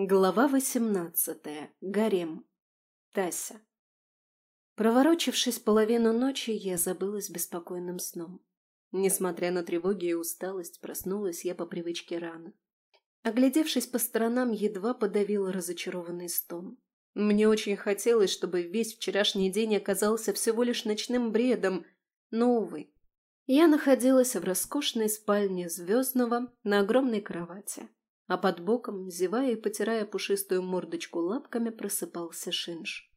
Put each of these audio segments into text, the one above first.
Глава восемнадцатая. Гарем. Тася. Проворочившись половину ночи, я забылась беспокойным сном. Несмотря на тревоги и усталость, проснулась я по привычке рано. Оглядевшись по сторонам, едва подавила разочарованный стон. Мне очень хотелось, чтобы весь вчерашний день оказался всего лишь ночным бредом, но, увы. Я находилась в роскошной спальне Звездного на огромной кровати а под боком, зевая и потирая пушистую мордочку лапками, просыпался Шинж.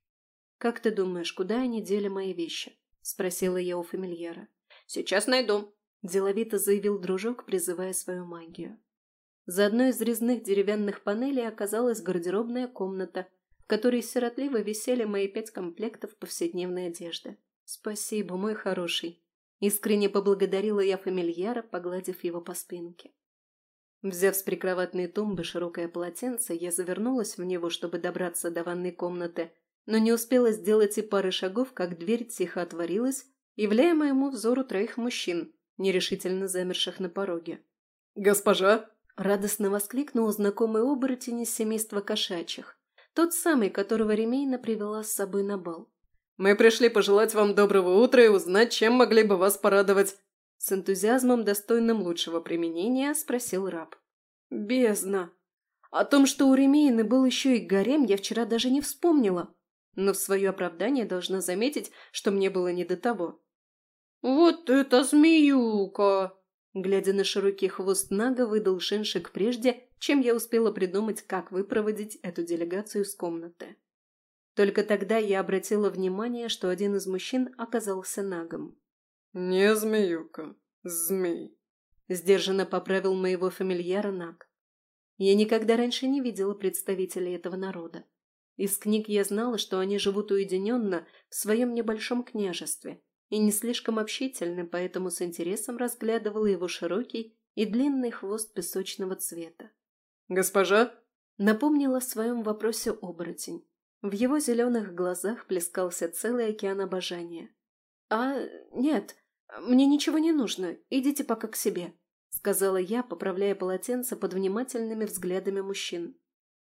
«Как ты думаешь, куда они дели мои вещи?» – спросила я у фамильяра. «Сейчас найду», – деловито заявил дружок, призывая свою магию. За одной из резных деревянных панелей оказалась гардеробная комната, в которой сиротливо висели мои пять комплектов повседневной одежды. «Спасибо, мой хороший!» Искренне поблагодарила я фамильяра, погладив его по спинке. Взяв с прикроватной тумбы широкое полотенце, я завернулась в него, чтобы добраться до ванной комнаты, но не успела сделать и пары шагов, как дверь тихо отворилась, являя моему взору троих мужчин, нерешительно замерших на пороге. «Госпожа!» – радостно воскликнул знакомый оборотень из семейства кошачьих, тот самый, которого Ремейна привела с собой на бал. «Мы пришли пожелать вам доброго утра и узнать, чем могли бы вас порадовать. С энтузиазмом, достойным лучшего применения, спросил раб. «Бездна! О том, что у Ремейны был еще и гарем, я вчера даже не вспомнила. Но в свое оправдание должна заметить, что мне было не до того». «Вот это змеюка!» Глядя на широкий хвост Нага, выдал Шиншик прежде, чем я успела придумать, как выпроводить эту делегацию с комнаты. Только тогда я обратила внимание, что один из мужчин оказался Нагом. «Не змеюка, змей», — сдержанно поправил моего фамильяра Наг. Я никогда раньше не видела представителей этого народа. Из книг я знала, что они живут уединенно в своем небольшом княжестве и не слишком общительны, поэтому с интересом разглядывала его широкий и длинный хвост песочного цвета. «Госпожа?» — напомнила о своем вопросе оборотень. В его зеленых глазах плескался целый океан обожания. «А, нет, «Мне ничего не нужно, идите пока к себе», — сказала я, поправляя полотенце под внимательными взглядами мужчин.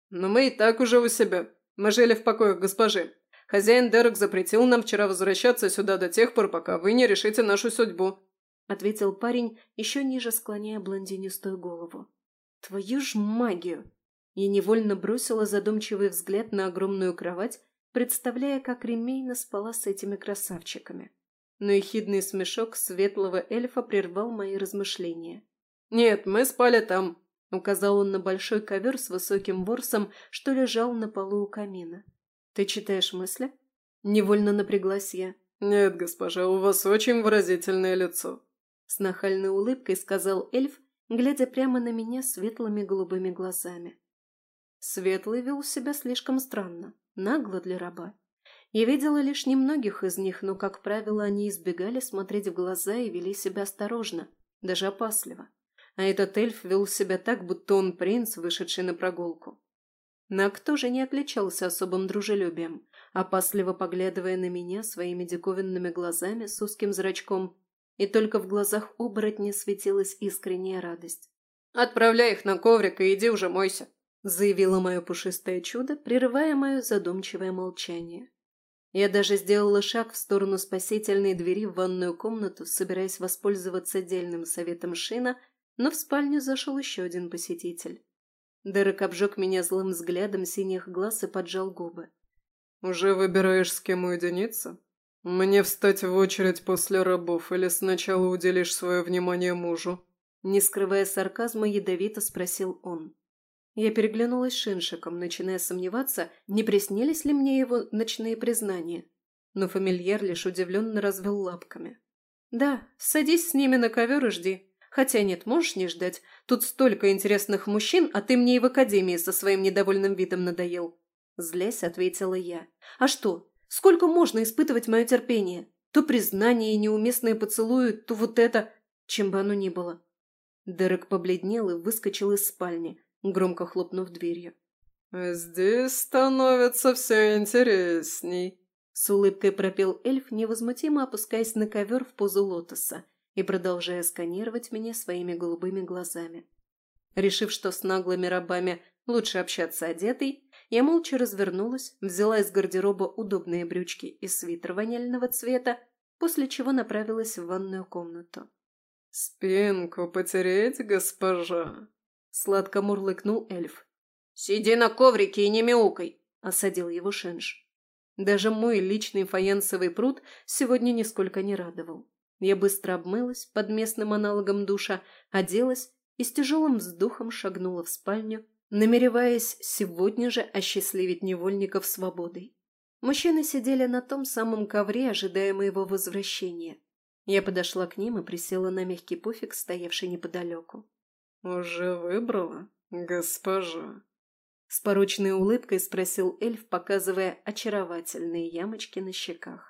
«Но мы и так уже у себя. Мы жили в покоях госпожи. Хозяин Дерек запретил нам вчера возвращаться сюда до тех пор, пока вы не решите нашу судьбу», — ответил парень, еще ниже склоняя блондинистую голову. «Твою ж магию!» Я невольно бросила задумчивый взгляд на огромную кровать, представляя, как Ремейна спала с этими красавчиками но ехидный смешок светлого эльфа прервал мои размышления. «Нет, мы спали там», — указал он на большой ковер с высоким ворсом, что лежал на полу у камина. «Ты читаешь мысли?» Невольно напряглась я. «Нет, госпожа, у вас очень выразительное лицо», — с нахальной улыбкой сказал эльф, глядя прямо на меня светлыми голубыми глазами. Светлый вел себя слишком странно, нагло для раба. Я видела лишь немногих из них, но, как правило, они избегали смотреть в глаза и вели себя осторожно, даже опасливо. А этот эльф вел себя так, будто он принц, вышедший на прогулку. Нак тоже не отличался особым дружелюбием, опасливо поглядывая на меня своими диковинными глазами с узким зрачком, и только в глазах оборотня светилась искренняя радость. «Отправляй их на коврик и иди уже мойся», — заявило мое пушистое чудо, прерывая мое задумчивое молчание. Я даже сделала шаг в сторону спасительной двери в ванную комнату, собираясь воспользоваться отдельным советом Шина, но в спальню зашел еще один посетитель. Дерек обжег меня злым взглядом синих глаз и поджал губы. «Уже выбираешь, с кем уединиться? Мне встать в очередь после рабов или сначала уделишь свое внимание мужу?» Не скрывая сарказма, ядовито спросил он. Я переглянулась Шиншиком, начиная сомневаться, не приснились ли мне его ночные признания. Но фамильяр лишь удивленно развел лапками. «Да, садись с ними на ковер и жди. Хотя нет, можешь не ждать. Тут столько интересных мужчин, а ты мне и в академии со своим недовольным видом надоел». Злясь, ответила я. «А что? Сколько можно испытывать мое терпение? То признание и неуместные поцелуи, то вот это, чем бы оно ни было». Дерек побледнел и выскочил из спальни, громко хлопнув дверью. «Здесь становится все интересней», — с улыбкой пропел эльф, невозмутимо опускаясь на ковер в позу лотоса и продолжая сканировать меня своими голубыми глазами. Решив, что с наглыми рабами Лучше общаться одетой. Я молча развернулась, взяла из гардероба удобные брючки и свитер ванильного цвета, после чего направилась в ванную комнату. «Спинку потереть, госпожа?» — сладко мурлыкнул эльф. «Сиди на коврике и не мяукай!» — осадил его Шенж. Даже мой личный фаянсовый пруд сегодня нисколько не радовал. Я быстро обмылась под местным аналогом душа, оделась и с тяжелым вздохом шагнула в спальню, намереваясь сегодня же осчастливить невольников свободой. Мужчины сидели на том самом ковре, ожидая моего возвращения. Я подошла к ним и присела на мягкий пуфик, стоявший неподалеку. «Уже выбрала, госпожа?» С порочной улыбкой спросил эльф, показывая очаровательные ямочки на щеках.